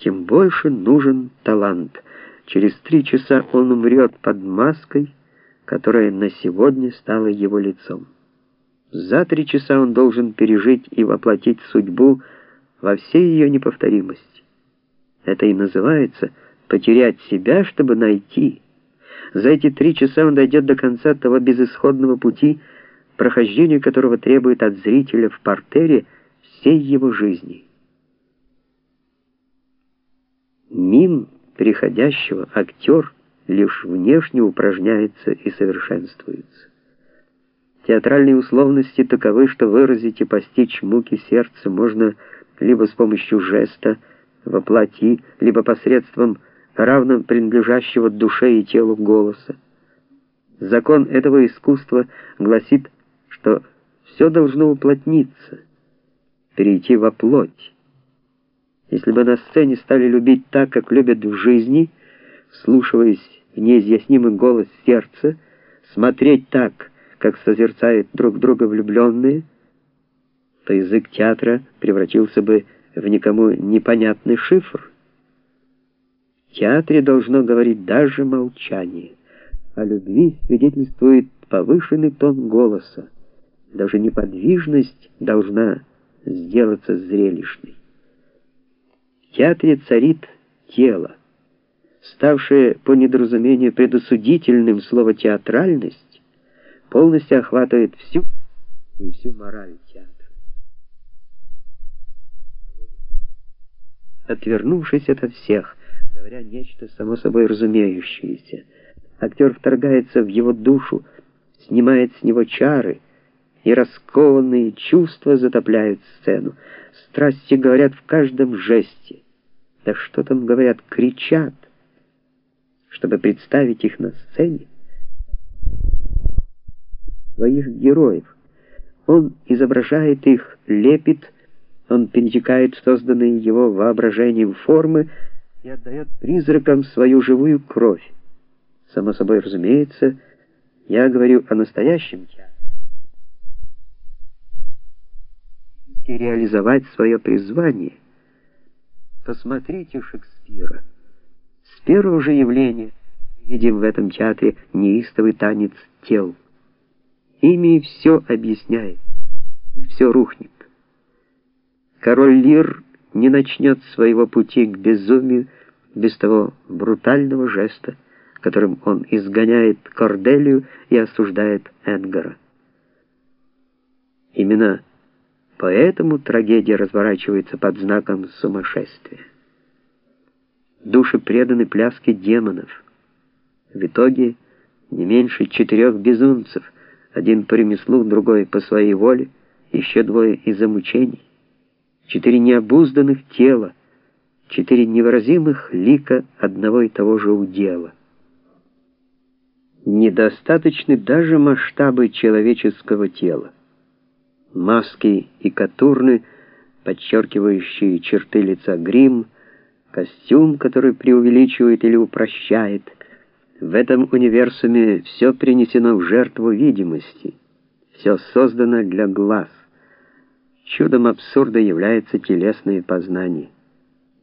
тем больше нужен талант. Через три часа он умрет под маской, которая на сегодня стала его лицом. За три часа он должен пережить и воплотить судьбу во всей ее неповторимости. Это и называется потерять себя, чтобы найти. За эти три часа он дойдет до конца того безысходного пути, прохождение которого требует от зрителя в портере всей его жизни. Мим приходящего актер лишь внешне упражняется и совершенствуется. Театральные условности таковы, что выразить и постичь муки сердца можно либо с помощью жеста, воплоти, либо посредством равно принадлежащего душе и телу голоса. Закон этого искусства гласит, что все должно уплотниться, перейти во плоть. Если бы на сцене стали любить так, как любят в жизни, вслушиваясь в неизъяснимый голос сердца, смотреть так, как созерцают друг друга влюбленные, то язык театра превратился бы в никому непонятный шифр. В театре должно говорить даже молчание. О любви свидетельствует повышенный тон голоса. Даже неподвижность должна сделаться зрелищной. В театре царит тело. Ставшее по недоразумению предосудительным слово «театральность» полностью охватывает всю и всю мораль театра. Отвернувшись от всех, говоря нечто само собой разумеющееся, актер вторгается в его душу, снимает с него чары, и раскованные чувства затопляют сцену. Страсти говорят в каждом жесте. Да что там говорят, кричат. Чтобы представить их на сцене, своих героев. Он изображает их, лепит, он перетекает созданные его воображением формы и отдает призракам свою живую кровь. Само собой разумеется, я говорю о настоящем театре. И реализовать свое призвание. Посмотрите Шекспира. С первого же явления видим в этом театре неистовый танец тел. Ими все объясняет, и все рухнет. Король Лир не начнет своего пути к безумию без того брутального жеста, которым он изгоняет Корделию и осуждает Эдгара. Именно Поэтому трагедия разворачивается под знаком сумасшествия. Души преданы пляске демонов. В итоге не меньше четырех безумцев, один по ремеслу, другой по своей воле, еще двое из-за мучений. Четыре необузданных тела, четыре невыразимых лика одного и того же удела. Недостаточны даже масштабы человеческого тела маски и катурны, подчеркивающие черты лица грим, костюм, который преувеличивает или упрощает. В этом универсуме все принесено в жертву видимости, все создано для глаз. Чудом абсурда является телесное познание.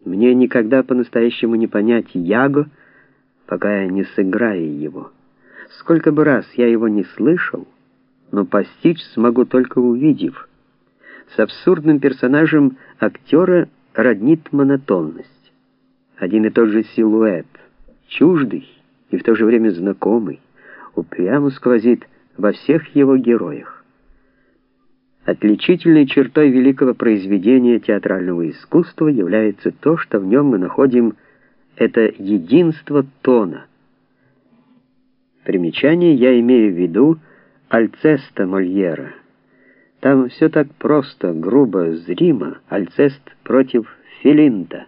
Мне никогда по-настоящему не понять Яго, пока я не сыграю его. Сколько бы раз я его не слышал, но постичь смогу только увидев. С абсурдным персонажем актера роднит монотонность. Один и тот же силуэт, чуждый и в то же время знакомый, упрямо сквозит во всех его героях. Отличительной чертой великого произведения театрального искусства является то, что в нем мы находим это единство тона. Примечание я имею в виду, Альцеста Мольера. Там все так просто, грубо, зримо. Альцест против Филинта,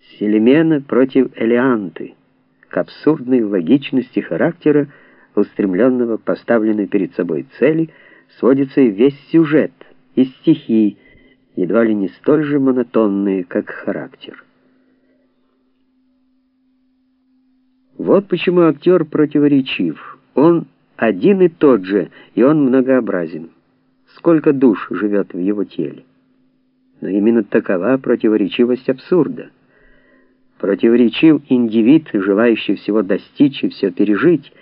Селимена против Элеанты. К абсурдной логичности характера, устремленного поставленной перед собой цели, сводится и весь сюжет, и стихи, едва ли не столь же монотонные, как характер. Вот почему актер противоречив. Он один и тот же, и он многообразен. Сколько душ живет в его теле. Но именно такова противоречивость абсурда. Противоречив индивид, желающий всего достичь и все пережить,